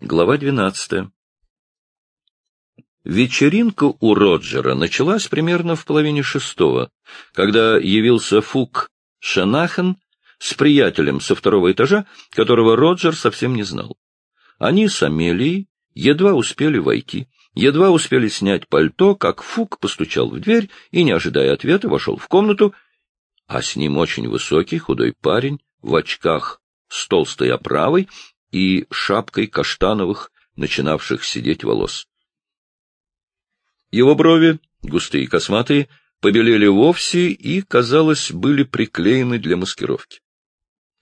Глава двенадцатая. Вечеринка у Роджера началась примерно в половине шестого, когда явился Фук Шанахен с приятелем со второго этажа, которого Роджер совсем не знал. Они с Амелией едва успели войти, едва успели снять пальто, как Фук постучал в дверь и, не ожидая ответа, вошел в комнату, а с ним очень высокий худой парень в очках с толстой оправой и шапкой каштановых, начинавших сидеть волос. Его брови, густые и косматые, побелели вовсе и, казалось, были приклеены для маскировки.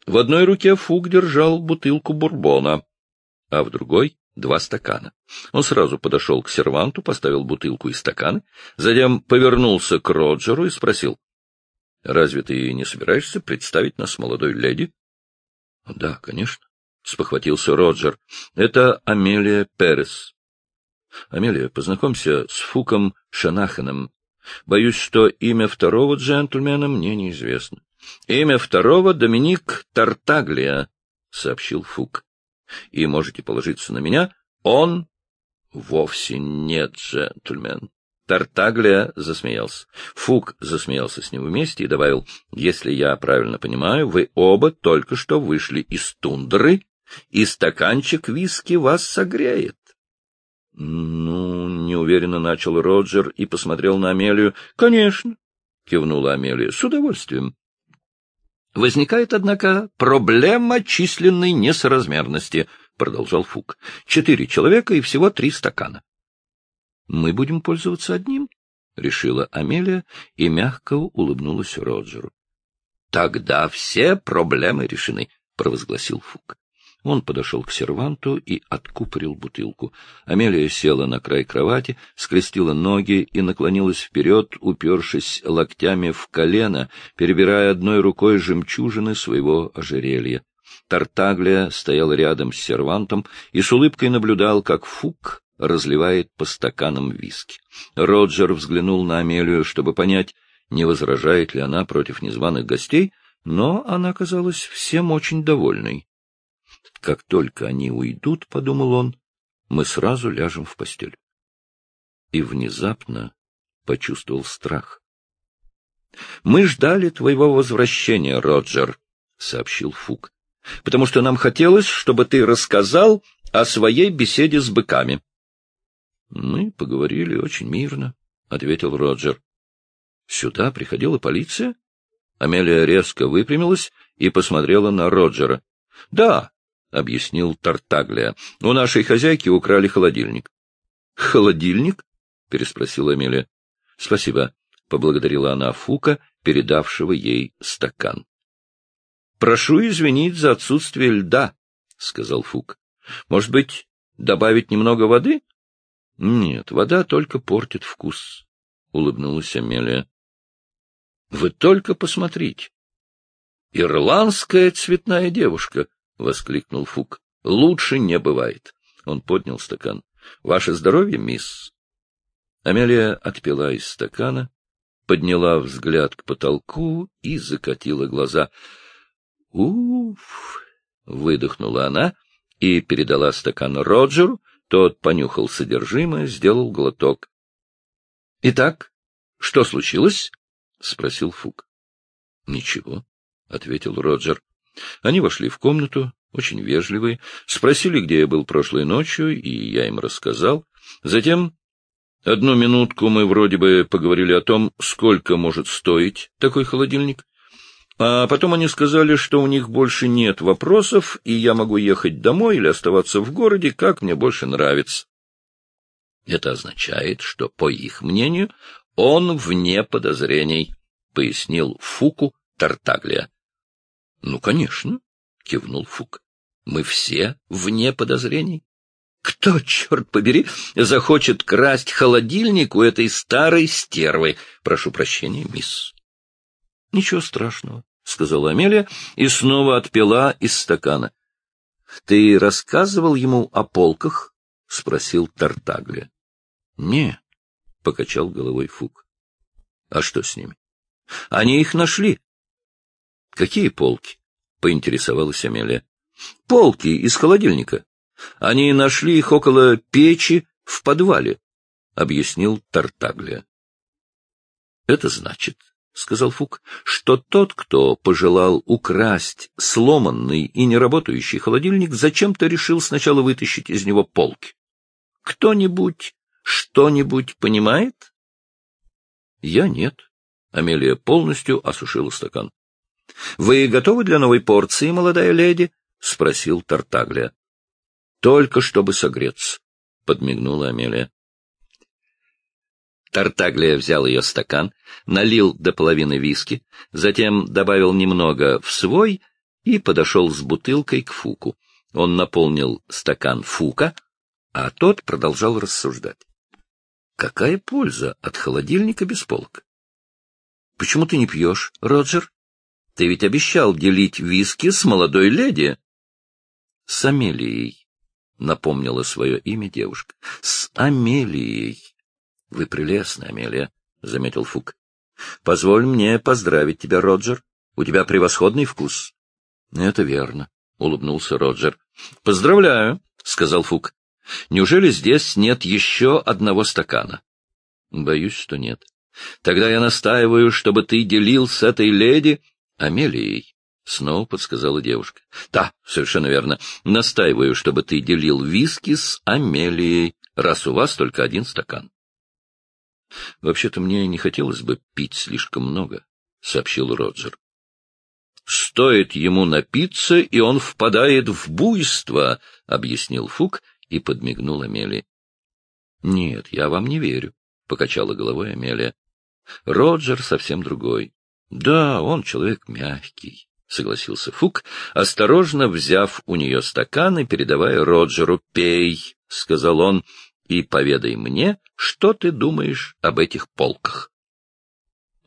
В одной руке Фук держал бутылку бурбона, а в другой — два стакана. Он сразу подошел к серванту, поставил бутылку и стаканы, затем повернулся к Роджеру и спросил, — Разве ты не собираешься представить нас молодой леди? — Да, конечно, — спохватился Роджер. — Это Амелия Перес. — Амелия, познакомься с Фуком Шанаханом. Боюсь, что имя второго джентльмена мне неизвестно. — Имя второго — Доминик Тартаглия, — сообщил Фук. — И можете положиться на меня, он вовсе нет джентльмен. Тартаглия засмеялся. Фук засмеялся с ним вместе и добавил, — Если я правильно понимаю, вы оба только что вышли из тундры, и стаканчик виски вас согреет. — Ну, — неуверенно начал Роджер и посмотрел на Амелию. — Конечно, — кивнула Амелия, — с удовольствием. Возникает, однако, проблема численной несоразмерности, — продолжал Фук. — Четыре человека и всего три стакана. — Мы будем пользоваться одним, — решила Амелия и мягко улыбнулась Роджеру. — Тогда все проблемы решены, — провозгласил Фук. Он подошел к серванту и откупорил бутылку. Амелия села на край кровати, скрестила ноги и наклонилась вперед, упершись локтями в колено, перебирая одной рукой жемчужины своего ожерелья. Тартаглия стоял рядом с сервантом и с улыбкой наблюдал, как Фук разливает по стаканам виски. Роджер взглянул на Амелию, чтобы понять, не возражает ли она против незваных гостей, но она казалась всем очень довольной. Как только они уйдут, — подумал он, — мы сразу ляжем в постель. И внезапно почувствовал страх. — Мы ждали твоего возвращения, Роджер, — сообщил Фук, — потому что нам хотелось, чтобы ты рассказал о своей беседе с быками. — Мы поговорили очень мирно, — ответил Роджер. — Сюда приходила полиция? Амелия резко выпрямилась и посмотрела на Роджера. — Да, — объяснил Тартаглия. — У нашей хозяйки украли холодильник. — Холодильник? — переспросила Амелия. — Спасибо, — поблагодарила она Фука, передавшего ей стакан. — Прошу извинить за отсутствие льда, — сказал Фук. — Может быть, добавить немного воды? — Нет, вода только портит вкус, — улыбнулась Амелия. — Вы только посмотрите. Ирландская цветная девушка, — воскликнул Фук. — Лучше не бывает. Он поднял стакан. — Ваше здоровье, мисс? Амелия отпила из стакана, подняла взгляд к потолку и закатила глаза. — Уф! — выдохнула она и передала стакан Роджеру. Тот понюхал содержимое, сделал глоток. — Итак, что случилось? — спросил Фук. — Ничего, — ответил Роджер. Они вошли в комнату, очень вежливые, спросили, где я был прошлой ночью, и я им рассказал. Затем одну минутку мы вроде бы поговорили о том, сколько может стоить такой холодильник. А потом они сказали, что у них больше нет вопросов, и я могу ехать домой или оставаться в городе, как мне больше нравится. Это означает, что, по их мнению, он вне подозрений, — пояснил Фуку Тартаглия. — Ну, конечно, — кивнул Фук. — Мы все вне подозрений. Кто, черт побери, захочет красть холодильник у этой старой стервы? Прошу прощения, мисс. — Ничего страшного, — сказала Амелия и снова отпила из стакана. — Ты рассказывал ему о полках? — спросил Тартагля. — Не, — покачал головой Фук. — А что с ними? — Они их нашли. — Какие полки? — поинтересовалась Амелия. — Полки из холодильника. Они нашли их около печи в подвале, — объяснил Тартаглия. — Это значит, — сказал Фук, — что тот, кто пожелал украсть сломанный и неработающий холодильник, зачем-то решил сначала вытащить из него полки. Кто-нибудь что-нибудь понимает? — Я нет. Амелия полностью осушила стакан. — Вы готовы для новой порции, молодая леди? — спросил Тартаглия. — Только чтобы согреться, — подмигнула Амелия. Тартаглия взял ее стакан, налил до половины виски, затем добавил немного в свой и подошел с бутылкой к Фуку. Он наполнил стакан Фука, а тот продолжал рассуждать. Какая польза от холодильника без полок? Почему ты не пьешь, Роджер? Ты ведь обещал делить виски с молодой леди. С Амелией, — напомнила свое имя девушка. С Амелией. Вы прелестны, Амелия, — заметил Фук. Позволь мне поздравить тебя, Роджер. У тебя превосходный вкус. Это верно, — улыбнулся Роджер. Поздравляю, — сказал Фук. Неужели здесь нет еще одного стакана? Боюсь, что нет. Тогда я настаиваю, чтобы ты делил с этой леди Амелией. Снова подсказала девушка. Да, совершенно верно. Настаиваю, чтобы ты делил виски с Амелией, раз у вас только один стакан. Вообще-то мне не хотелось бы пить слишком много, — сообщил Роджер. Стоит ему напиться, и он впадает в буйство, — объяснил Фук и подмигнул Амелии. — Нет, я вам не верю, — покачала головой Амелия. — Роджер совсем другой. — Да, он человек мягкий, — согласился Фук, осторожно взяв у нее стакан и передавая Роджеру. — Пей, — сказал он, — и поведай мне, что ты думаешь об этих полках.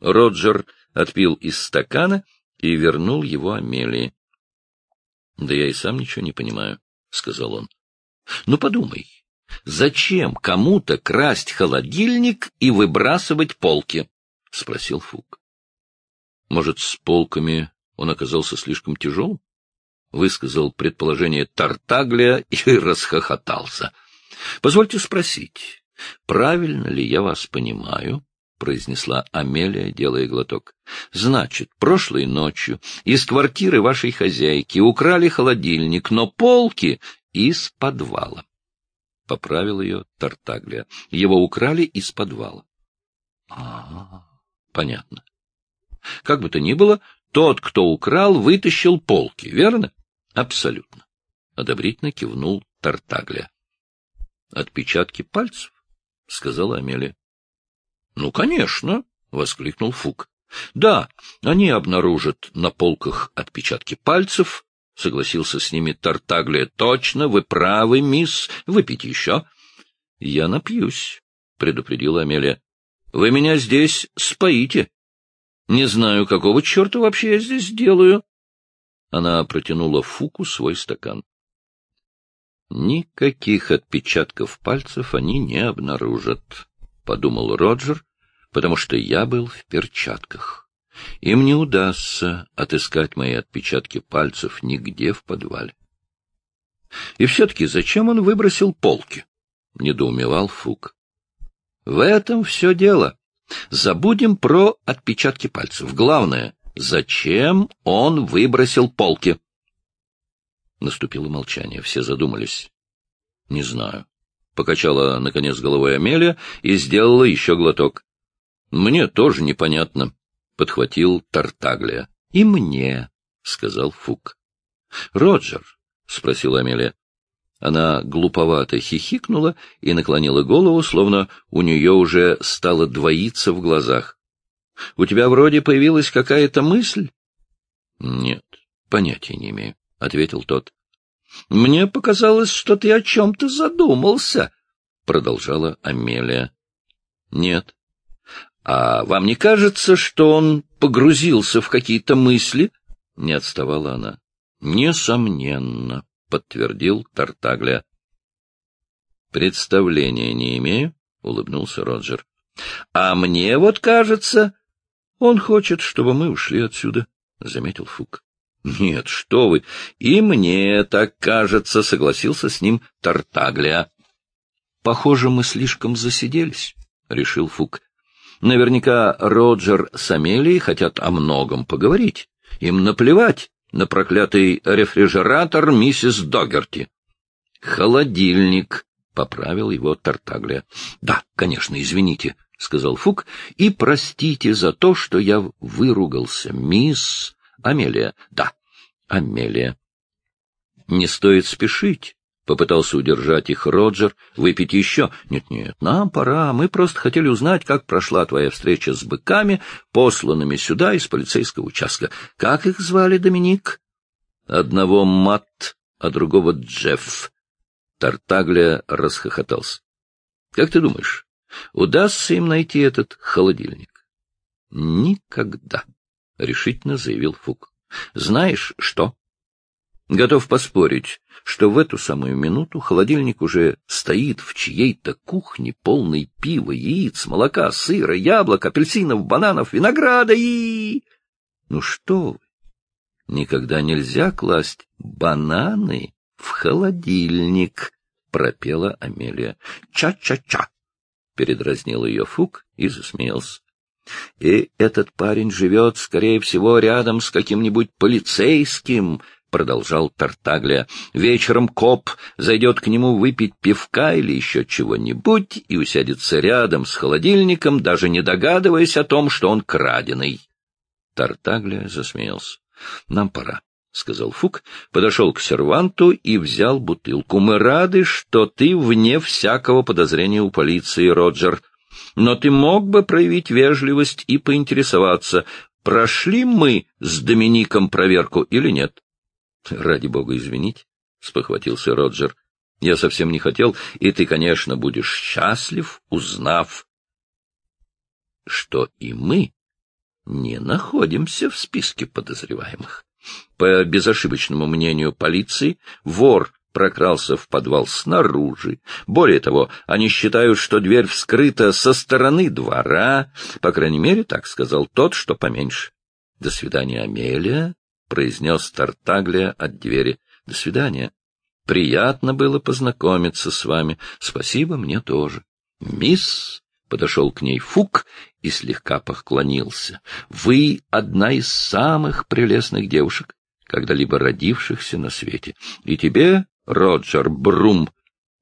Роджер отпил из стакана и вернул его Амелии. — Да я и сам ничего не понимаю, — сказал он. — Ну, подумай, зачем кому-то красть холодильник и выбрасывать полки? — спросил Фук. — Может, с полками он оказался слишком тяжелым? — высказал предположение Тартаглия и расхохотался. — Позвольте спросить, правильно ли я вас понимаю? — произнесла Амелия, делая глоток. — Значит, прошлой ночью из квартиры вашей хозяйки украли холодильник, но полки из подвала. Поправил ее Тартаглия. Его украли из подвала. А, понятно. Как бы то ни было, тот, кто украл, вытащил полки, верно? Абсолютно. Одобрительно кивнул Тартаглия. Отпечатки пальцев? — сказала Амелия. — Ну, конечно, — воскликнул Фук. — Да, они обнаружат на полках отпечатки пальцев, — согласился с ними Тартаглия. — Точно, вы правы, мисс. Выпейте еще. — Я напьюсь, — предупредила Амелия. — Вы меня здесь споите. Не знаю, какого черта вообще я здесь делаю. Она протянула Фуку свой стакан. Никаких отпечатков пальцев они не обнаружат, — подумал Роджер, потому что я был в перчатках. Им не удастся отыскать мои отпечатки пальцев нигде в подвале. И все-таки зачем он выбросил полки? — недоумевал Фук. — В этом все дело. Забудем про отпечатки пальцев. Главное, зачем он выбросил полки? Наступило молчание. Все задумались. — Не знаю. Покачала, наконец, головой Амелия и сделала еще глоток. — Мне тоже непонятно, — подхватил Тартаглия. — И мне, — сказал Фук. — Роджер, — спросила Амелия. Она глуповато хихикнула и наклонила голову, словно у нее уже стало двоиться в глазах. — У тебя вроде появилась какая-то мысль? — Нет, понятия не имею. — ответил тот. — Мне показалось, что ты о чем-то задумался, — продолжала Амелия. — Нет. — А вам не кажется, что он погрузился в какие-то мысли? — не отставала она. — Несомненно, — подтвердил Тартагля. — Представления не имею, — улыбнулся Роджер. — А мне вот кажется... — Он хочет, чтобы мы ушли отсюда, — заметил Фук. Нет, что вы, и мне так кажется, согласился с ним Тартаглия. Похоже, мы слишком засиделись, решил Фук. Наверняка Роджер с Амелией хотят о многом поговорить. Им наплевать на проклятый рефрижератор миссис Догерти. Холодильник, — поправил его Тартаглия. — Да, конечно, извините, — сказал Фук, — и простите за то, что я выругался, мисс Амелия. Да, Амелия. Не стоит спешить. Попытался удержать их Роджер. Выпить еще? Нет-нет, нам пора. Мы просто хотели узнать, как прошла твоя встреча с быками, посланными сюда из полицейского участка. Как их звали, Доминик? Одного Мат, а другого Джефф. Тартагля расхохотался. — Как ты думаешь, удастся им найти этот холодильник? — Никогда, — решительно заявил Фук. — Знаешь что? Готов поспорить, что в эту самую минуту холодильник уже стоит в чьей-то кухне, полный пива, яиц, молока, сыра, яблок, апельсинов, бананов, винограда и... Ну что вы, никогда нельзя класть бананы в холодильник, — пропела Амелия. «Ча-ча-ча!» — передразнил ее Фук и засмеялся. «И этот парень живет, скорее всего, рядом с каким-нибудь полицейским», — продолжал Тартаглия. «Вечером коп зайдет к нему выпить пивка или еще чего-нибудь и усядется рядом с холодильником, даже не догадываясь о том, что он краденый». Тартаглия засмеялся. «Нам пора. — сказал Фук, подошел к серванту и взял бутылку. — Мы рады, что ты вне всякого подозрения у полиции, Роджер. Но ты мог бы проявить вежливость и поинтересоваться, прошли мы с Домиником проверку или нет? — Ради бога, извините, — спохватился Роджер. — Я совсем не хотел, и ты, конечно, будешь счастлив, узнав, что и мы не находимся в списке подозреваемых. По безошибочному мнению полиции, вор прокрался в подвал снаружи. Более того, они считают, что дверь вскрыта со стороны двора. По крайней мере, так сказал тот, что поменьше. — До свидания, Амелия, — произнес Тартаглия от двери. — До свидания. Приятно было познакомиться с вами. Спасибо, мне тоже. — Мисс, — подошел к ней Фук и слегка поклонился. — Вы одна из самых прелестных девушек, когда-либо родившихся на свете. И тебе, Роджер Брум,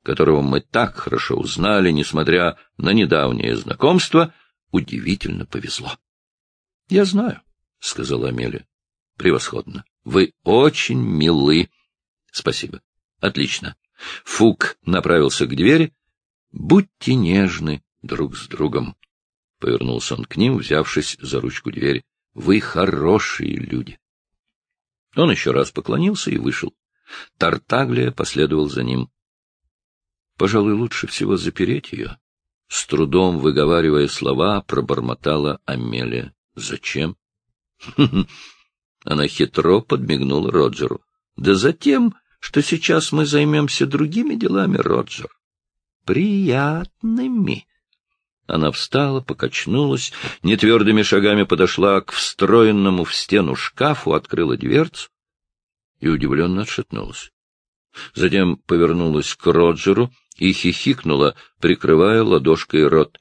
которого мы так хорошо узнали, несмотря на недавнее знакомство, удивительно повезло. — Я знаю, — сказала Амелия. — Превосходно. Вы очень милы. — Спасибо. — Отлично. Фук направился к двери. — Будьте нежны друг с другом. Повернулся он к ним, взявшись за ручку двери. — Вы хорошие люди. Он еще раз поклонился и вышел. Тартаглия последовал за ним. — Пожалуй, лучше всего запереть ее. С трудом выговаривая слова, пробормотала Амелия. — Зачем? Она хитро подмигнула Роджеру. — Да затем, что сейчас мы займемся другими делами, Роджер. Приятными. Она встала, покачнулась, нетвердыми шагами подошла к встроенному в стену шкафу, открыла дверцу и удивленно отшатнулась. Затем повернулась к Роджеру и хихикнула, прикрывая ладошкой рот.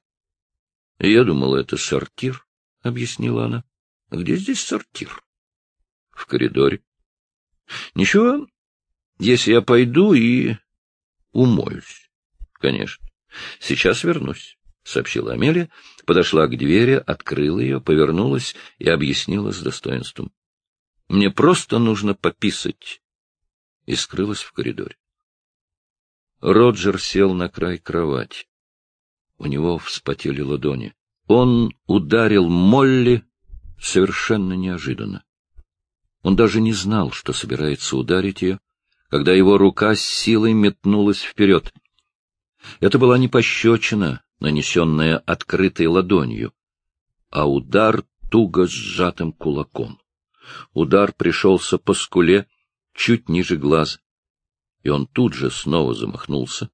— Я думала, это сортир, — объяснила она. — Где здесь сортир? — В коридоре. — Ничего, если я пойду и умоюсь. — Конечно. Сейчас вернусь. — сообщила Амелия, подошла к двери, открыла ее, повернулась и объяснила с достоинством. — Мне просто нужно пописать. И скрылась в коридоре. Роджер сел на край кровати. У него вспотели ладони. Он ударил Молли совершенно неожиданно. Он даже не знал, что собирается ударить ее, когда его рука с силой метнулась вперед. Это была не пощечина, нанесенная открытой ладонью, а удар туго сжатым кулаком. Удар пришелся по скуле чуть ниже глаза, и он тут же снова замахнулся,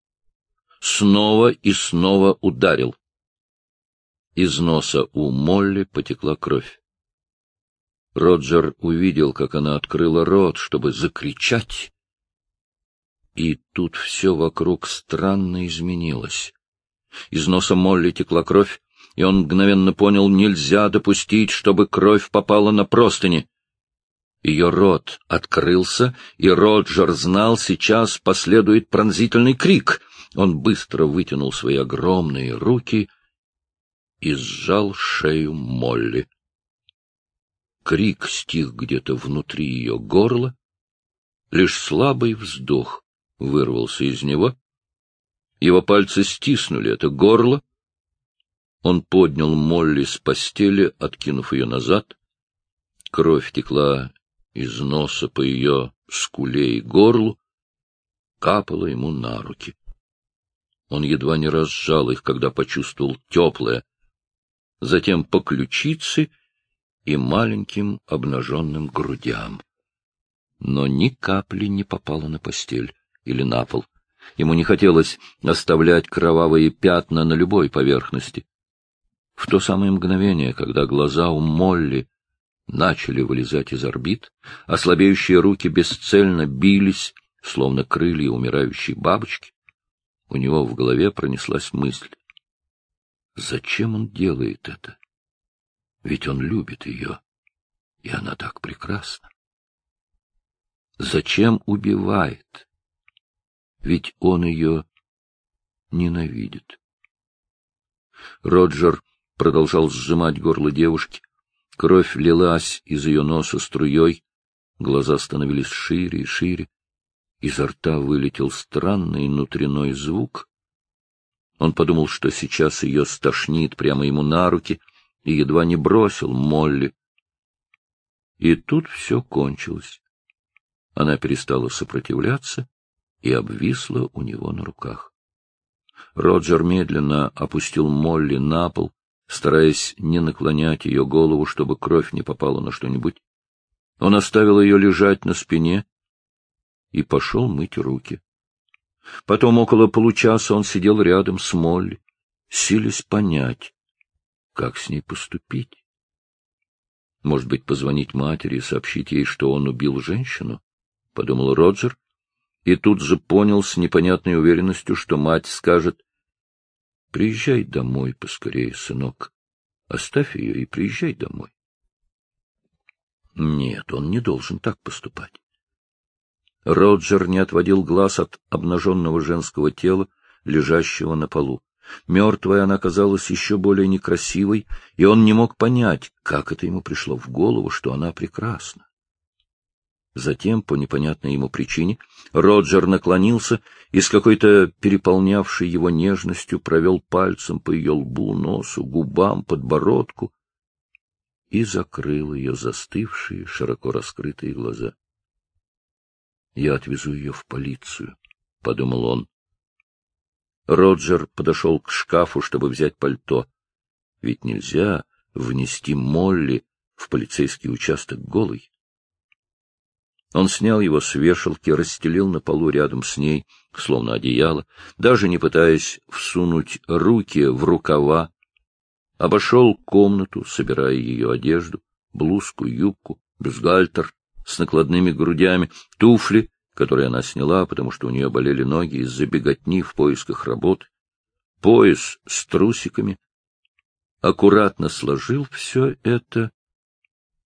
снова и снова ударил. Из носа у Молли потекла кровь. Роджер увидел, как она открыла рот, чтобы закричать, и тут все вокруг странно изменилось. Из носа Молли текла кровь, и он мгновенно понял, нельзя допустить, чтобы кровь попала на простыни. Ее рот открылся, и Роджер знал, сейчас последует пронзительный крик. Он быстро вытянул свои огромные руки и сжал шею Молли. Крик стих где-то внутри ее горла, лишь слабый вздох вырвался из него. Его пальцы стиснули это горло. Он поднял Молли с постели, откинув ее назад. Кровь текла из носа по ее скуле и горлу, капала ему на руки. Он едва не разжал их, когда почувствовал теплое, затем по ключице и маленьким обнаженным грудям. Но ни капли не попало на постель или на пол. Ему не хотелось оставлять кровавые пятна на любой поверхности. В то самое мгновение, когда глаза у Молли начали вылезать из орбит, а слабеющие руки бесцельно бились, словно крылья умирающей бабочки, у него в голове пронеслась мысль. Зачем он делает это? Ведь он любит ее, и она так прекрасна. Зачем убивает? Ведь он ее ненавидит. Роджер продолжал сжимать горло девушки. Кровь лилась из ее носа струей, глаза становились шире и шире. Изо рта вылетел странный внутренной звук. Он подумал, что сейчас ее стошнит прямо ему на руки, и едва не бросил Молли. И тут все кончилось. Она перестала сопротивляться и обвисла у него на руках. Роджер медленно опустил Молли на пол, стараясь не наклонять ее голову, чтобы кровь не попала на что-нибудь. Он оставил ее лежать на спине и пошел мыть руки. Потом около получаса он сидел рядом с Молли, силясь понять, как с ней поступить. Может быть, позвонить матери и сообщить ей, что он убил женщину? — подумал Роджер и тут же понял с непонятной уверенностью, что мать скажет, — Приезжай домой поскорее, сынок. Оставь ее и приезжай домой. Нет, он не должен так поступать. Роджер не отводил глаз от обнаженного женского тела, лежащего на полу. Мертвая она казалась еще более некрасивой, и он не мог понять, как это ему пришло в голову, что она прекрасна. Затем, по непонятной ему причине, Роджер наклонился и с какой-то переполнявшей его нежностью провел пальцем по ее лбу, носу, губам, подбородку и закрыл ее застывшие, широко раскрытые глаза. — Я отвезу ее в полицию, — подумал он. Роджер подошел к шкафу, чтобы взять пальто. Ведь нельзя внести Молли в полицейский участок голый. Он снял его с вешалки, расстелил на полу рядом с ней, словно одеяло, даже не пытаясь всунуть руки в рукава, обошел комнату, собирая ее одежду, блузку, юбку, бюстгальтер с накладными грудями, туфли, которые она сняла, потому что у нее болели ноги из-за беготни в поисках работы, пояс с трусиками, аккуратно сложил все это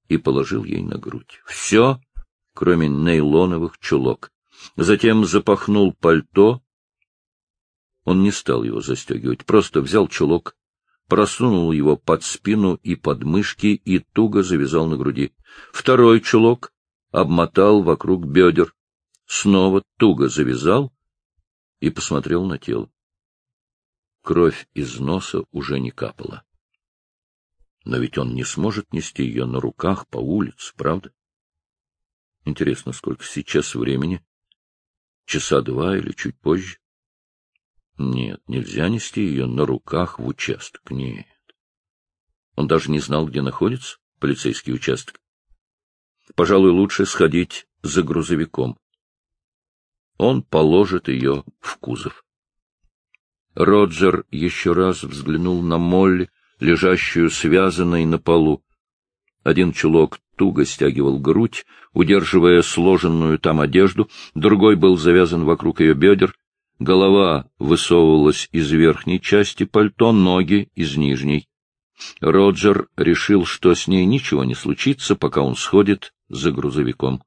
и положил ей на грудь. Все кроме нейлоновых чулок. Затем запахнул пальто. Он не стал его застегивать, просто взял чулок, просунул его под спину и под мышки и туго завязал на груди. Второй чулок обмотал вокруг бедер, снова туго завязал и посмотрел на тело. Кровь из носа уже не капала. Но ведь он не сможет нести ее на руках по улице, правда? Интересно, сколько сейчас времени? Часа два или чуть позже? Нет, нельзя нести ее на руках в участок. Нет. Он даже не знал, где находится полицейский участок. Пожалуй, лучше сходить за грузовиком. Он положит ее в кузов. Роджер еще раз взглянул на Молли, лежащую связанной на полу. Один чулок туго стягивал грудь, удерживая сложенную там одежду, другой был завязан вокруг ее бедер, голова высовывалась из верхней части пальто, ноги — из нижней. Роджер решил, что с ней ничего не случится, пока он сходит за грузовиком.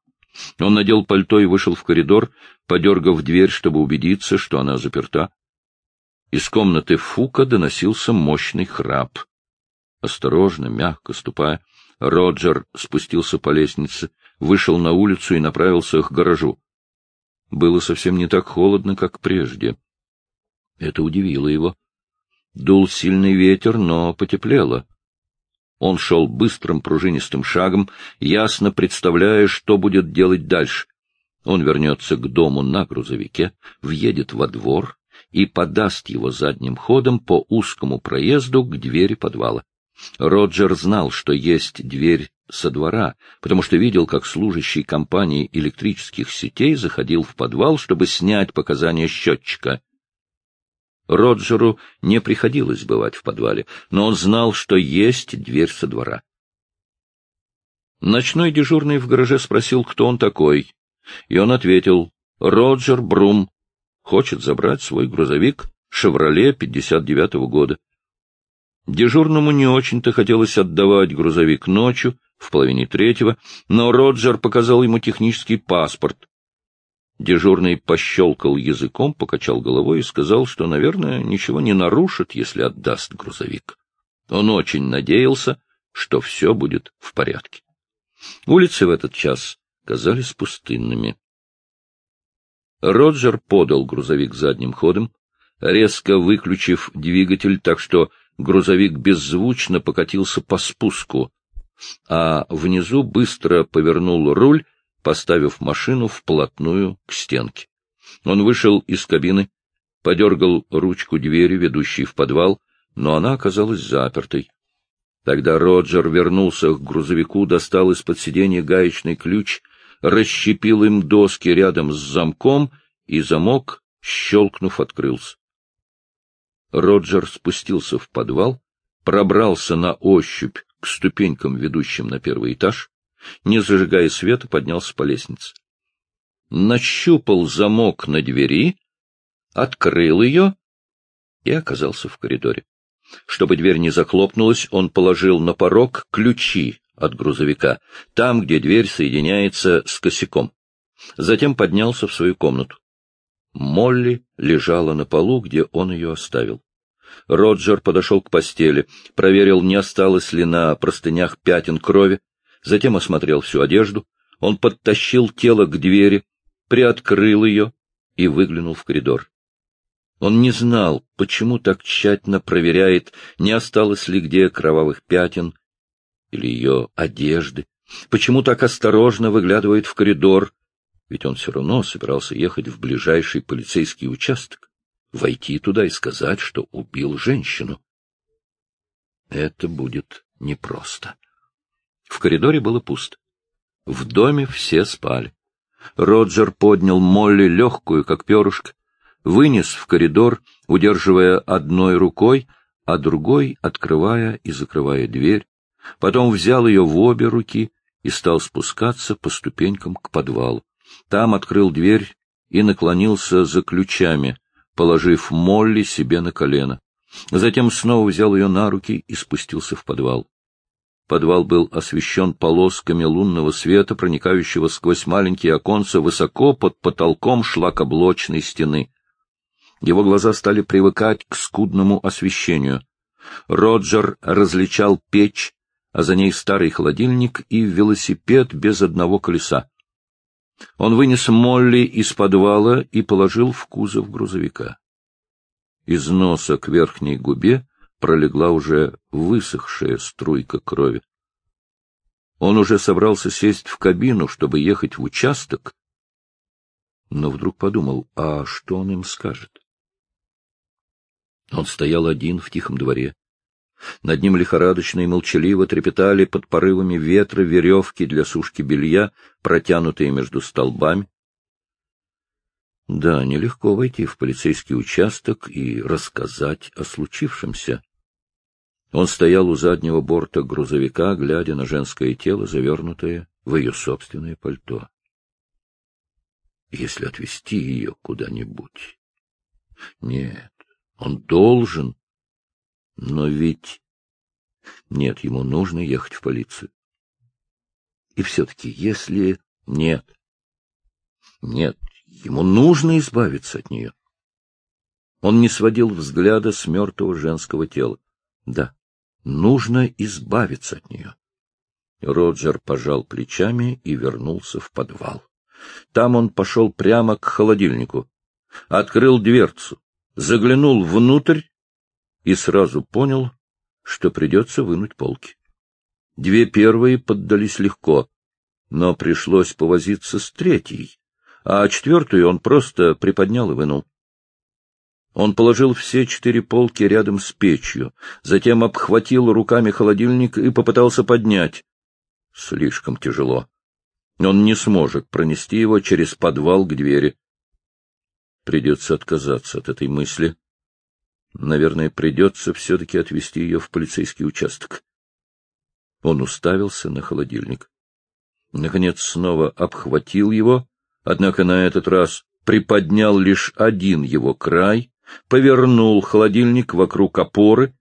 Он надел пальто и вышел в коридор, подергав дверь, чтобы убедиться, что она заперта. Из комнаты Фука доносился мощный храп. Осторожно, мягко ступая, Роджер спустился по лестнице, вышел на улицу и направился к гаражу. Было совсем не так холодно, как прежде. Это удивило его. Дул сильный ветер, но потеплело. Он шел быстрым пружинистым шагом, ясно представляя, что будет делать дальше. Он вернется к дому на грузовике, въедет во двор и подаст его задним ходом по узкому проезду к двери подвала. Роджер знал, что есть дверь со двора, потому что видел, как служащий компании электрических сетей заходил в подвал, чтобы снять показания счетчика — Роджеру не приходилось бывать в подвале, но он знал, что есть дверь со двора. Ночной дежурный в гараже спросил, кто он такой, и он ответил, Роджер Брум хочет забрать свой грузовик «Шевроле» 59-го года. Дежурному не очень-то хотелось отдавать грузовик ночью, в половине третьего, но Роджер показал ему технический паспорт. Дежурный пощелкал языком, покачал головой и сказал, что, наверное, ничего не нарушит, если отдаст грузовик. Он очень надеялся, что все будет в порядке. Улицы в этот час казались пустынными. Роджер подал грузовик задним ходом, резко выключив двигатель так, что грузовик беззвучно покатился по спуску, а внизу быстро повернул руль поставив машину вплотную к стенке. Он вышел из кабины, подергал ручку двери, ведущей в подвал, но она оказалась запертой. Тогда Роджер вернулся к грузовику, достал из-под сиденья гаечный ключ, расщепил им доски рядом с замком, и замок, щелкнув, открылся. Роджер спустился в подвал, пробрался на ощупь к ступенькам, ведущим на первый этаж, не зажигая света, поднялся по лестнице. Нащупал замок на двери, открыл ее и оказался в коридоре. Чтобы дверь не захлопнулась, он положил на порог ключи от грузовика, там, где дверь соединяется с косяком. Затем поднялся в свою комнату. Молли лежала на полу, где он ее оставил. Роджер подошел к постели, проверил, не осталось ли на простынях пятен крови, затем осмотрел всю одежду, он подтащил тело к двери, приоткрыл ее и выглянул в коридор. Он не знал, почему так тщательно проверяет, не осталось ли где кровавых пятен или ее одежды, почему так осторожно выглядывает в коридор, ведь он все равно собирался ехать в ближайший полицейский участок, войти туда и сказать, что убил женщину. Это будет непросто. В коридоре было пусто. В доме все спали. Роджер поднял Молли легкую, как перышко, вынес в коридор, удерживая одной рукой, а другой открывая и закрывая дверь. Потом взял ее в обе руки и стал спускаться по ступенькам к подвалу. Там открыл дверь и наклонился за ключами, положив Молли себе на колено. Затем снова взял ее на руки и спустился в подвал. Подвал был освещен полосками лунного света, проникающего сквозь маленькие оконца высоко под потолком шлакоблочной стены. Его глаза стали привыкать к скудному освещению. Роджер различал печь, а за ней старый холодильник и велосипед без одного колеса. Он вынес Молли из подвала и положил в кузов грузовика. Из носа к верхней губе пролегла уже высохшая струйка крови. Он уже собрался сесть в кабину, чтобы ехать в участок, но вдруг подумал, а что он им скажет? Он стоял один в тихом дворе. Над ним лихорадочно и молчаливо трепетали под порывами ветра веревки для сушки белья, протянутые между столбами. Да, нелегко войти в полицейский участок и рассказать о случившемся. Он стоял у заднего борта грузовика, глядя на женское тело, завернутое в ее собственное пальто. Если отвезти ее куда-нибудь... Нет, он должен. Но ведь... Нет, ему нужно ехать в полицию. И все-таки, если... Нет. Нет, ему нужно избавиться от нее. Он не сводил взгляда с мертвого женского тела. Да, нужно избавиться от нее. Роджер пожал плечами и вернулся в подвал. Там он пошел прямо к холодильнику, открыл дверцу, заглянул внутрь и сразу понял, что придется вынуть полки. Две первые поддались легко, но пришлось повозиться с третьей, а четвертую он просто приподнял и вынул. Он положил все четыре полки рядом с печью, затем обхватил руками холодильник и попытался поднять. Слишком тяжело. Он не сможет пронести его через подвал к двери. Придется отказаться от этой мысли. Наверное, придется все-таки отвезти ее в полицейский участок. Он уставился на холодильник. Наконец снова обхватил его, однако на этот раз приподнял лишь один его край, повернул холодильник вокруг опоры,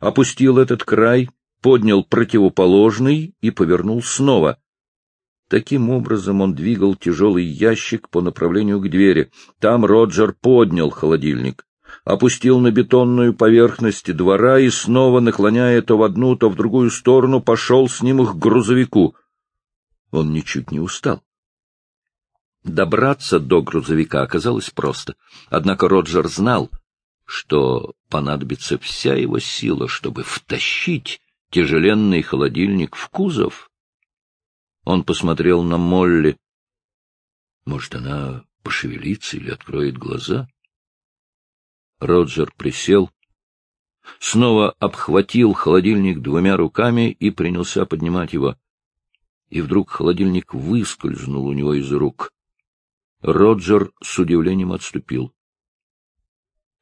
опустил этот край, поднял противоположный и повернул снова. Таким образом он двигал тяжелый ящик по направлению к двери. Там Роджер поднял холодильник, опустил на бетонную поверхность двора и, снова наклоняя то в одну, то в другую сторону, пошел с ним к грузовику. Он ничуть не устал. Добраться до грузовика оказалось просто. Однако Роджер знал, что понадобится вся его сила, чтобы втащить тяжеленный холодильник в кузов. Он посмотрел на Молли. Может, она пошевелится или откроет глаза? Роджер присел, снова обхватил холодильник двумя руками и принялся поднимать его. И вдруг холодильник выскользнул у него из рук. Роджер с удивлением отступил.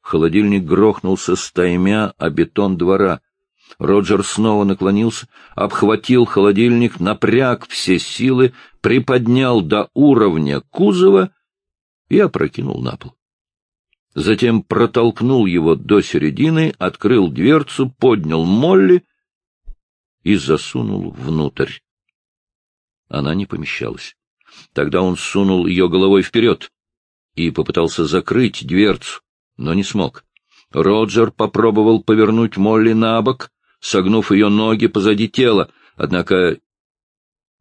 Холодильник грохнулся стаймя о бетон двора. Роджер снова наклонился, обхватил холодильник, напряг все силы, приподнял до уровня кузова и опрокинул на пол. Затем протолкнул его до середины, открыл дверцу, поднял Молли и засунул внутрь. Она не помещалась. Тогда он сунул ее головой вперед и попытался закрыть дверцу, но не смог. Роджер попробовал повернуть Молли на бок, согнув ее ноги позади тела, однако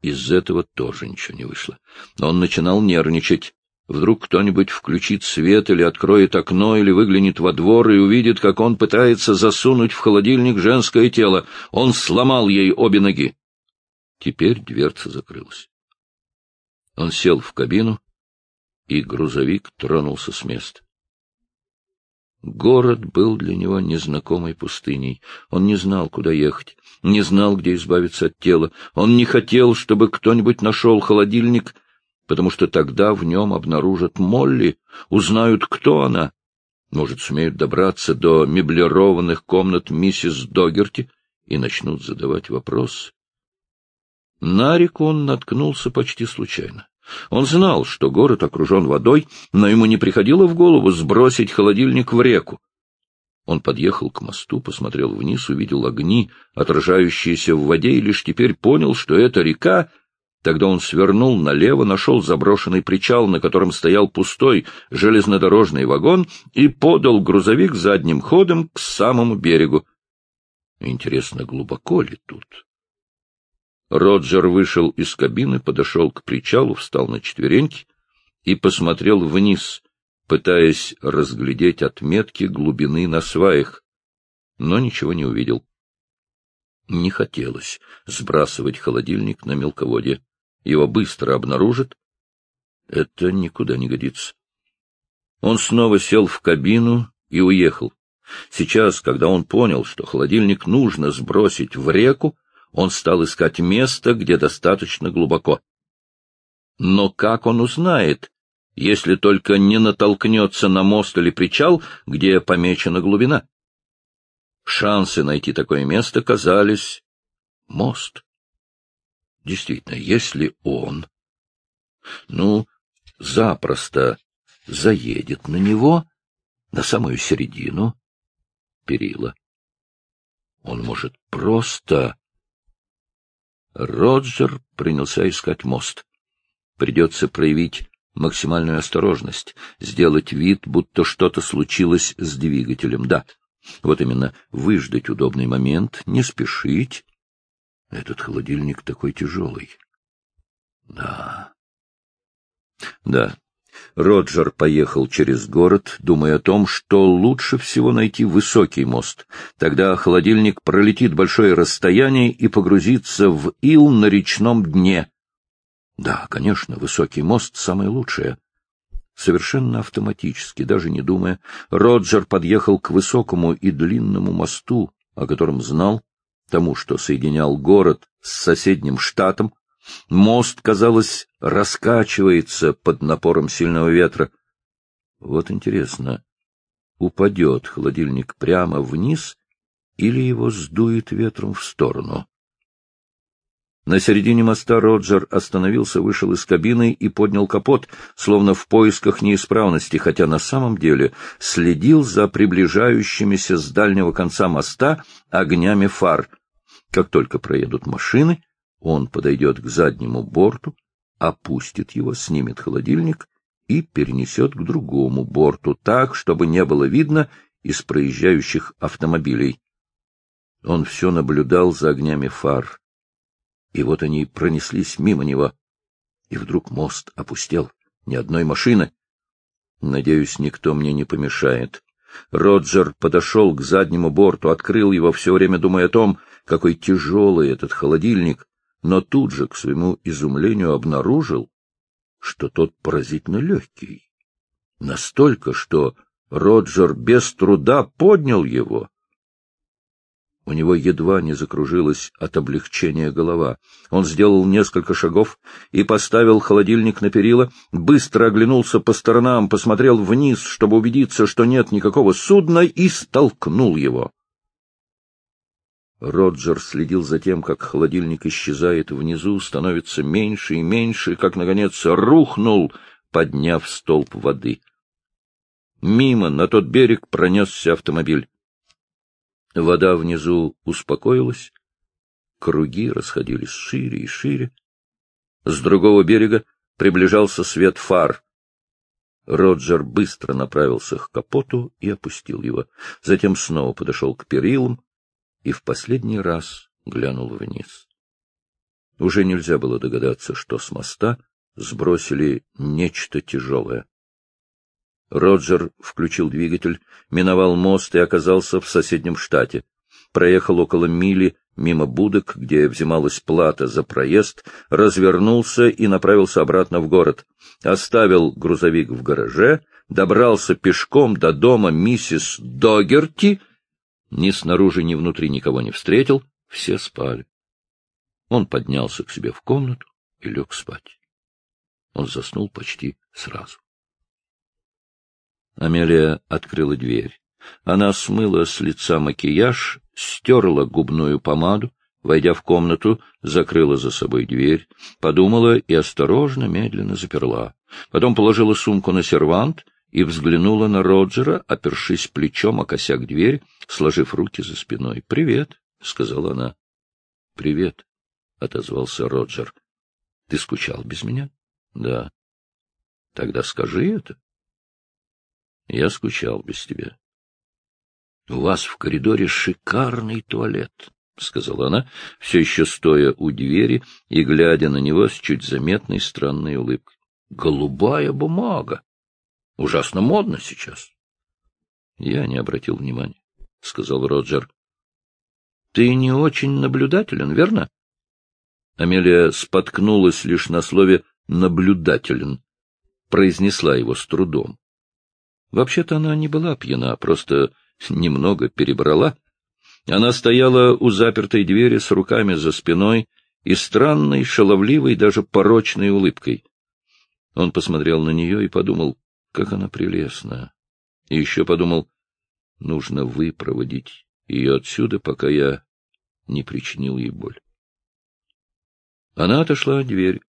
из этого тоже ничего не вышло. Он начинал нервничать. Вдруг кто-нибудь включит свет или откроет окно, или выглянет во двор и увидит, как он пытается засунуть в холодильник женское тело. Он сломал ей обе ноги. Теперь дверца закрылась. Он сел в кабину, и грузовик тронулся с места. Город был для него незнакомой пустыней. Он не знал, куда ехать, не знал, где избавиться от тела. Он не хотел, чтобы кто-нибудь нашел холодильник, потому что тогда в нем обнаружат Молли, узнают, кто она. Может, сумеют добраться до меблированных комнат миссис Догерти и начнут задавать вопросы. На реку он наткнулся почти случайно. Он знал, что город окружен водой, но ему не приходило в голову сбросить холодильник в реку. Он подъехал к мосту, посмотрел вниз, увидел огни, отражающиеся в воде, и лишь теперь понял, что это река. Тогда он свернул налево, нашел заброшенный причал, на котором стоял пустой железнодорожный вагон, и подал грузовик задним ходом к самому берегу. Интересно, глубоко ли тут? Роджер вышел из кабины, подошел к причалу, встал на четвереньки и посмотрел вниз, пытаясь разглядеть отметки глубины на сваях, но ничего не увидел. Не хотелось сбрасывать холодильник на мелководье. Его быстро обнаружат. Это никуда не годится. Он снова сел в кабину и уехал. Сейчас, когда он понял, что холодильник нужно сбросить в реку, он стал искать место, где достаточно глубоко. Но как он узнает, если только не натолкнется на мост или причал, где помечена глубина? Шансы найти такое место казались... Мост. Действительно, если он... Ну, запросто заедет на него, на самую середину, перила. Он может просто... Роджер принялся искать мост. Придется проявить максимальную осторожность, сделать вид, будто что-то случилось с двигателем. Да, вот именно, выждать удобный момент, не спешить. Этот холодильник такой тяжелый. Да. Да. Роджер поехал через город, думая о том, что лучше всего найти высокий мост. Тогда холодильник пролетит большое расстояние и погрузится в ил на речном дне. Да, конечно, высокий мост — самое лучшее. Совершенно автоматически, даже не думая, Роджер подъехал к высокому и длинному мосту, о котором знал, тому, что соединял город с соседним штатом. Мост, казалось, раскачивается под напором сильного ветра. Вот интересно, упадет холодильник прямо вниз или его сдует ветром в сторону? На середине моста Роджер остановился, вышел из кабины и поднял капот, словно в поисках неисправности, хотя на самом деле следил за приближающимися с дальнего конца моста огнями фар. Как только проедут машины, он подойдет к заднему борту, опустит его, снимет холодильник и перенесет к другому борту, так, чтобы не было видно из проезжающих автомобилей. Он все наблюдал за огнями фар и вот они пронеслись мимо него. И вдруг мост опустел. Ни одной машины. Надеюсь, никто мне не помешает. Роджер подошел к заднему борту, открыл его, все время думая о том, какой тяжелый этот холодильник, но тут же, к своему изумлению, обнаружил, что тот поразительно легкий. Настолько, что Роджер без труда поднял его. У него едва не закружилась от облегчения голова. Он сделал несколько шагов и поставил холодильник на перила, быстро оглянулся по сторонам, посмотрел вниз, чтобы убедиться, что нет никакого судна, и столкнул его. Роджер следил за тем, как холодильник исчезает внизу, становится меньше и меньше, как, наконец, рухнул, подняв столб воды. Мимо на тот берег пронесся автомобиль. Вода внизу успокоилась, круги расходились шире и шире. С другого берега приближался свет фар. Роджер быстро направился к капоту и опустил его. Затем снова подошел к перилам и в последний раз глянул вниз. Уже нельзя было догадаться, что с моста сбросили нечто тяжелое. Роджер включил двигатель, миновал мост и оказался в соседнем штате. Проехал около мили мимо будок, где взималась плата за проезд, развернулся и направился обратно в город. Оставил грузовик в гараже, добрался пешком до дома миссис Догерти. Ни снаружи, ни внутри никого не встретил, все спали. Он поднялся к себе в комнату и лег спать. Он заснул почти сразу. Амелия открыла дверь. Она смыла с лица макияж, стерла губную помаду, войдя в комнату, закрыла за собой дверь, подумала и осторожно, медленно заперла. Потом положила сумку на сервант и взглянула на Роджера, опершись плечом о косяк дверь, сложив руки за спиной. — Привет, — сказала она. — Привет, — отозвался Роджер. — Ты скучал без меня? — Да. — Тогда скажи это. Я скучал без тебя. — У вас в коридоре шикарный туалет, — сказала она, все еще стоя у двери и глядя на него с чуть заметной странной улыбкой. — Голубая бумага. Ужасно модно сейчас. — Я не обратил внимания, — сказал Роджер. — Ты не очень наблюдателен, верно? Амелия споткнулась лишь на слове «наблюдателен», произнесла его с трудом. Вообще-то она не была пьяна, просто немного перебрала. Она стояла у запертой двери с руками за спиной и странной, шаловливой, даже порочной улыбкой. Он посмотрел на нее и подумал, как она прелестна. И еще подумал, нужно выпроводить ее отсюда, пока я не причинил ей боль. Она отошла от двери,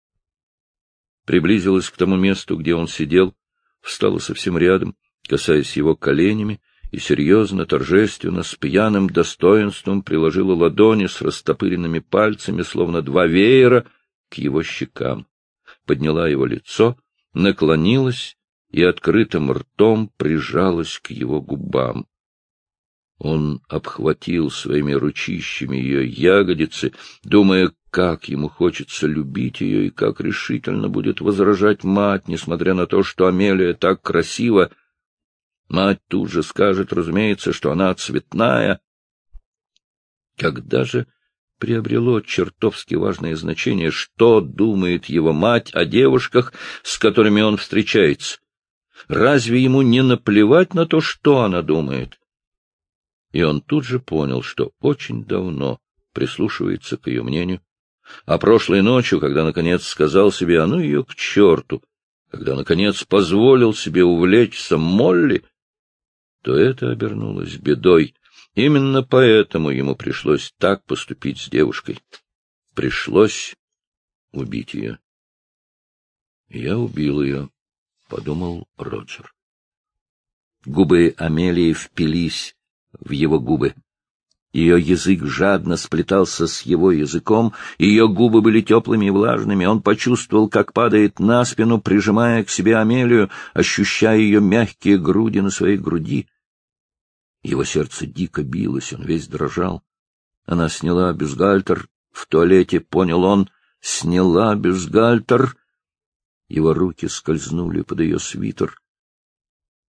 приблизилась к тому месту, где он сидел, встала совсем рядом, касаясь его коленями, и серьезно, торжественно, с пьяным достоинством приложила ладони с растопыренными пальцами, словно два веера, к его щекам. Подняла его лицо, наклонилась и открытым ртом прижалась к его губам. Он обхватил своими ручищами ее ягодицы, думая, как ему хочется любить ее и как решительно будет возражать мать, несмотря на то, что Амелия так красива. Мать тут же скажет, разумеется, что она цветная. Когда же приобрело чертовски важное значение, что думает его мать о девушках, с которыми он встречается? Разве ему не наплевать на то, что она думает? И он тут же понял, что очень давно прислушивается к ее мнению, а прошлой ночью, когда, наконец, сказал себе, а ну ее к черту, когда, наконец, позволил себе увлечься Молли, то это обернулось бедой. Именно поэтому ему пришлось так поступить с девушкой. Пришлось убить ее. Я убил ее, — подумал Роджер. Губы Амелии впились в его губы. Ее язык жадно сплетался с его языком, ее губы были теплыми и влажными. Он почувствовал, как падает на спину, прижимая к себе Амелию, ощущая ее мягкие груди на своей груди. Его сердце дико билось, он весь дрожал. Она сняла бюстгальтер. В туалете, понял он, сняла бюстгальтер. Его руки скользнули под ее свитер.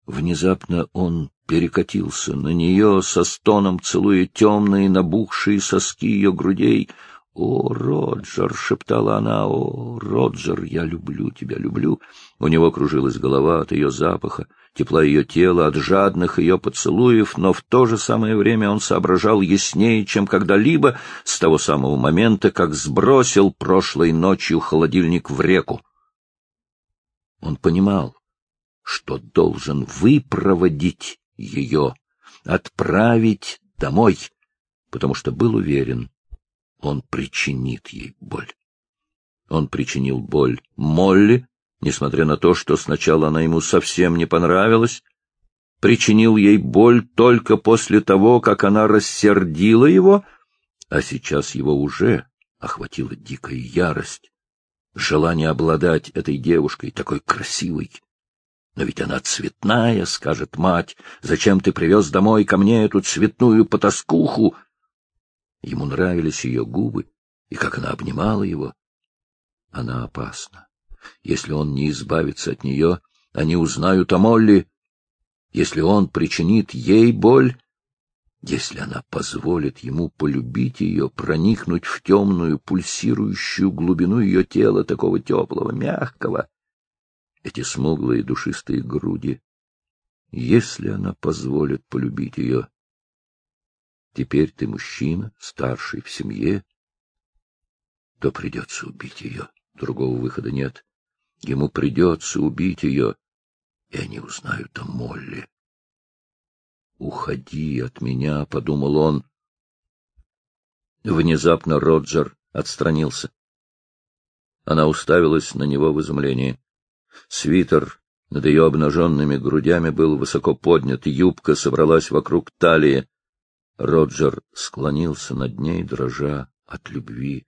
Внезапно он перекатился на нее со стоном, целуя темные набухшие соски ее грудей. — О, Роджер! — шептала она. — О, Роджер, я люблю тебя, люблю! У него кружилась голова от ее запаха, тепла ее тела, от жадных ее поцелуев, но в то же самое время он соображал яснее, чем когда-либо, с того самого момента, как сбросил прошлой ночью холодильник в реку. Он понимал, что должен выпроводить ее, отправить домой, потому что был уверен, он причинит ей боль. Он причинил боль Молли, несмотря на то, что сначала она ему совсем не понравилась, причинил ей боль только после того, как она рассердила его, а сейчас его уже охватила дикая ярость, желание обладать этой девушкой, такой красивой, но ведь она цветная, — скажет мать. Зачем ты привез домой ко мне эту цветную потаскуху? Ему нравились ее губы, и как она обнимала его. Она опасна. Если он не избавится от нее, они узнают о Молли. Если он причинит ей боль, если она позволит ему полюбить ее, проникнуть в темную, пульсирующую глубину ее тела, такого теплого, мягкого, эти смуглые душистые груди, если она позволит полюбить ее. Теперь ты мужчина, старший в семье, то придется убить ее. Другого выхода нет. Ему придется убить ее, и они узнают о Молли. «Уходи от меня», — подумал он. Внезапно Роджер отстранился. Она уставилась на него в изумлении. Свитер над ее обнаженными грудями был высоко поднят, юбка собралась вокруг талии. Роджер склонился над ней, дрожа от любви.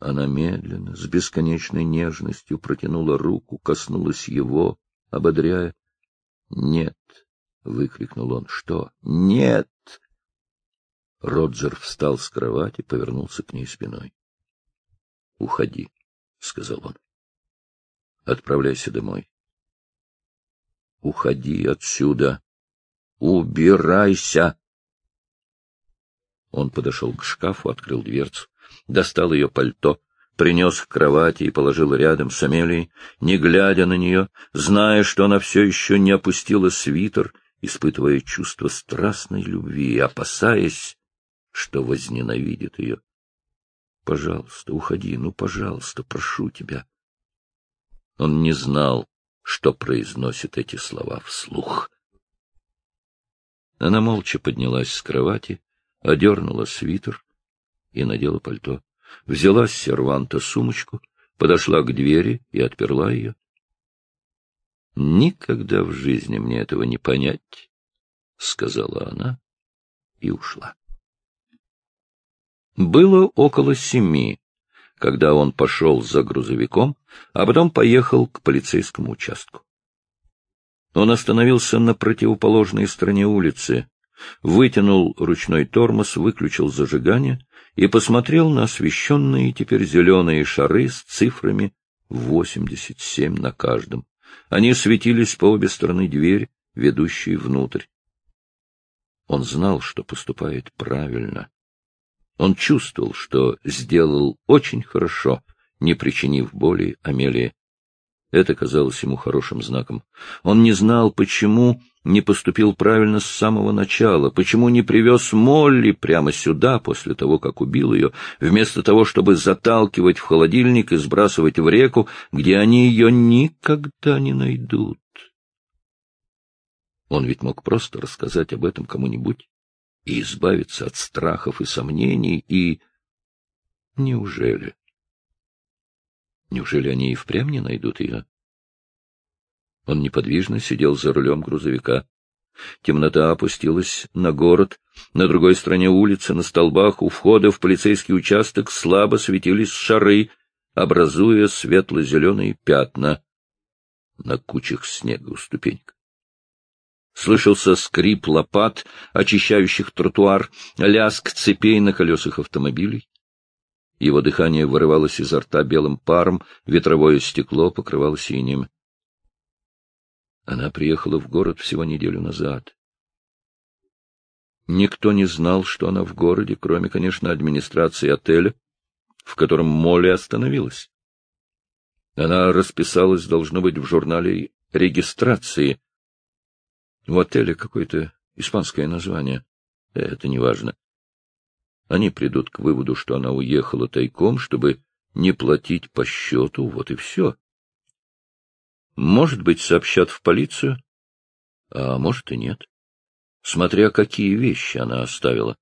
Она медленно, с бесконечной нежностью протянула руку, коснулась его, ободряя. — Нет! — выкрикнул он. — Что? — Нет! Роджер встал с кровати, повернулся к ней спиной. — Уходи, — сказал он. Отправляйся домой. Уходи отсюда. Убирайся. Он подошел к шкафу, открыл дверцу, достал ее пальто, принес к кровати и положил рядом с Амелией, не глядя на нее, зная, что она все еще не опустила свитер, испытывая чувство страстной любви опасаясь, что возненавидит ее. — Пожалуйста, уходи, ну, пожалуйста, прошу тебя. Он не знал, что произносит эти слова вслух. Она молча поднялась с кровати, одернула свитер и надела пальто. Взяла с серванта сумочку, подошла к двери и отперла ее. «Никогда в жизни мне этого не понять», — сказала она и ушла. Было около семи, когда он пошел за грузовиком, а потом поехал к полицейскому участку. Он остановился на противоположной стороне улицы, вытянул ручной тормоз, выключил зажигание и посмотрел на освещенные теперь зеленые шары с цифрами 87 на каждом. Они светились по обе стороны двери, ведущей внутрь. Он знал, что поступает правильно. Он чувствовал, что сделал очень хорошо, не причинив боли Амелии. Это казалось ему хорошим знаком. Он не знал, почему не поступил правильно с самого начала, почему не привез Молли прямо сюда, после того, как убил ее, вместо того, чтобы заталкивать в холодильник и сбрасывать в реку, где они ее никогда не найдут. Он ведь мог просто рассказать об этом кому-нибудь и избавиться от страхов и сомнений, и... Неужели? Неужели они и впрямь не найдут ее? Он неподвижно сидел за рулем грузовика. Темнота опустилась на город. На другой стороне улицы, на столбах, у входа в полицейский участок слабо светились шары, образуя светло-зеленые пятна на кучах снега у ступенек. Слышался скрип лопат, очищающих тротуар, лязг цепей на колесах автомобилей. Его дыхание вырывалось изо рта белым паром, ветровое стекло покрывало синим. Она приехала в город всего неделю назад. Никто не знал, что она в городе, кроме, конечно, администрации отеля, в котором Молли остановилась. Она расписалась, должно быть, в журнале регистрации. В отеле какое-то испанское название. Это не важно. Они придут к выводу, что она уехала тайком, чтобы не платить по счету, вот и все. Может быть, сообщат в полицию, а может и нет. Смотря какие вещи она оставила.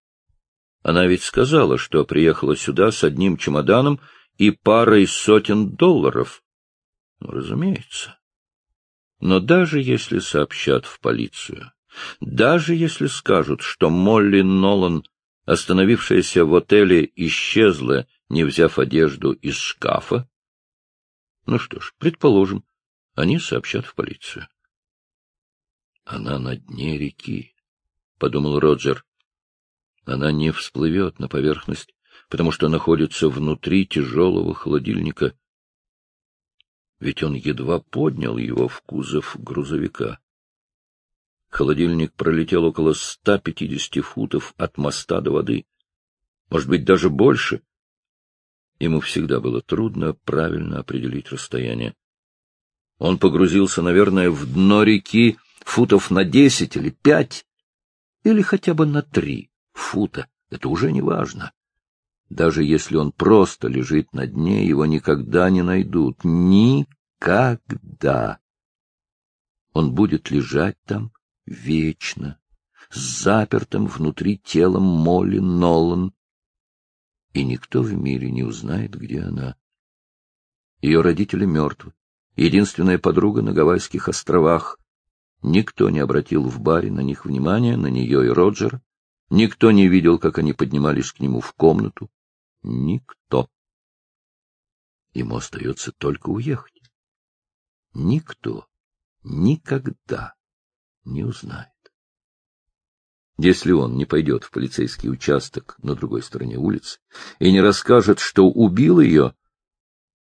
Она ведь сказала, что приехала сюда с одним чемоданом и парой сотен долларов. Ну, разумеется. Но даже если сообщат в полицию, даже если скажут, что Молли Нолан остановившаяся в отеле, исчезла, не взяв одежду из шкафа? Ну что ж, предположим, они сообщат в полицию. Она на дне реки, — подумал Роджер. Она не всплывет на поверхность, потому что находится внутри тяжелого холодильника. Ведь он едва поднял его в кузов грузовика. Холодильник пролетел около 150 футов от моста до воды. Может быть, даже больше. Ему всегда было трудно правильно определить расстояние. Он погрузился, наверное, в дно реки футов на десять или пять, или хотя бы на три фута. Это уже не важно. Даже если он просто лежит на дне, его никогда не найдут. Никогда. Он будет лежать там, вечно, с запертым внутри телом Молли Нолан, и никто в мире не узнает, где она. Ее родители мертвы, единственная подруга на Гавайских островах. Никто не обратил в баре на них внимания, на нее и Роджера. Никто не видел, как они поднимались к нему в комнату. Никто. Ему остается только уехать. Никто. Никогда не узнает. Если он не пойдет в полицейский участок на другой стороне улицы и не расскажет, что убил ее,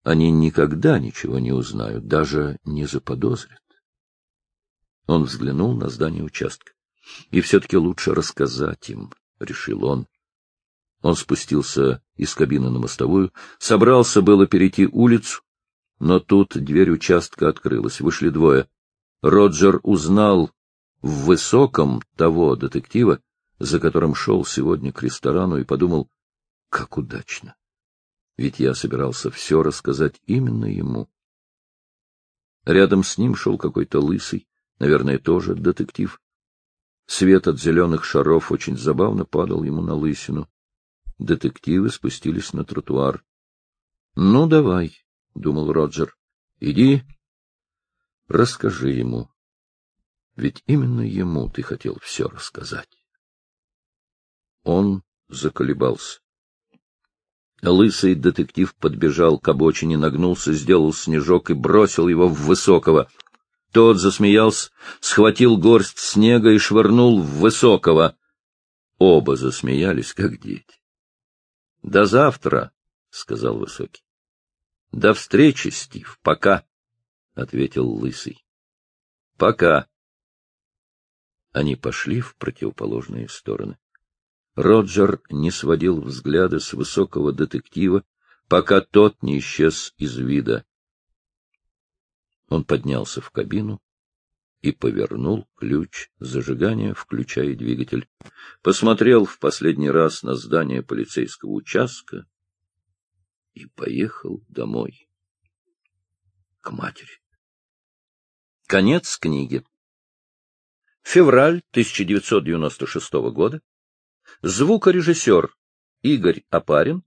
они никогда ничего не узнают, даже не заподозрят. Он взглянул на здание участка. И все-таки лучше рассказать им, — решил он. Он спустился из кабины на мостовую, собрался было перейти улицу, но тут дверь участка открылась, вышли двое. Роджер узнал в высоком того детектива, за которым шел сегодня к ресторану, и подумал, как удачно. Ведь я собирался все рассказать именно ему. Рядом с ним шел какой-то лысый, наверное, тоже детектив. Свет от зеленых шаров очень забавно падал ему на лысину. Детективы спустились на тротуар. — Ну, давай, — думал Роджер, — иди, расскажи ему. Ведь именно ему ты хотел все рассказать. Он заколебался. Лысый детектив подбежал к обочине, нагнулся, сделал снежок и бросил его в Высокого. Тот засмеялся, схватил горсть снега и швырнул в Высокого. Оба засмеялись, как дети. — До завтра, — сказал Высокий. — До встречи, Стив. Пока, — ответил Лысый. — Пока. Они пошли в противоположные стороны. Роджер не сводил взгляда с высокого детектива, пока тот не исчез из вида. Он поднялся в кабину и повернул ключ зажигания, включая двигатель. Посмотрел в последний раз на здание полицейского участка и поехал домой. К матери. Конец книги. Февраль 1996 года. Звукорежиссер Игорь Апарин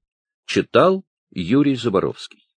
читал Юрий Заборовский.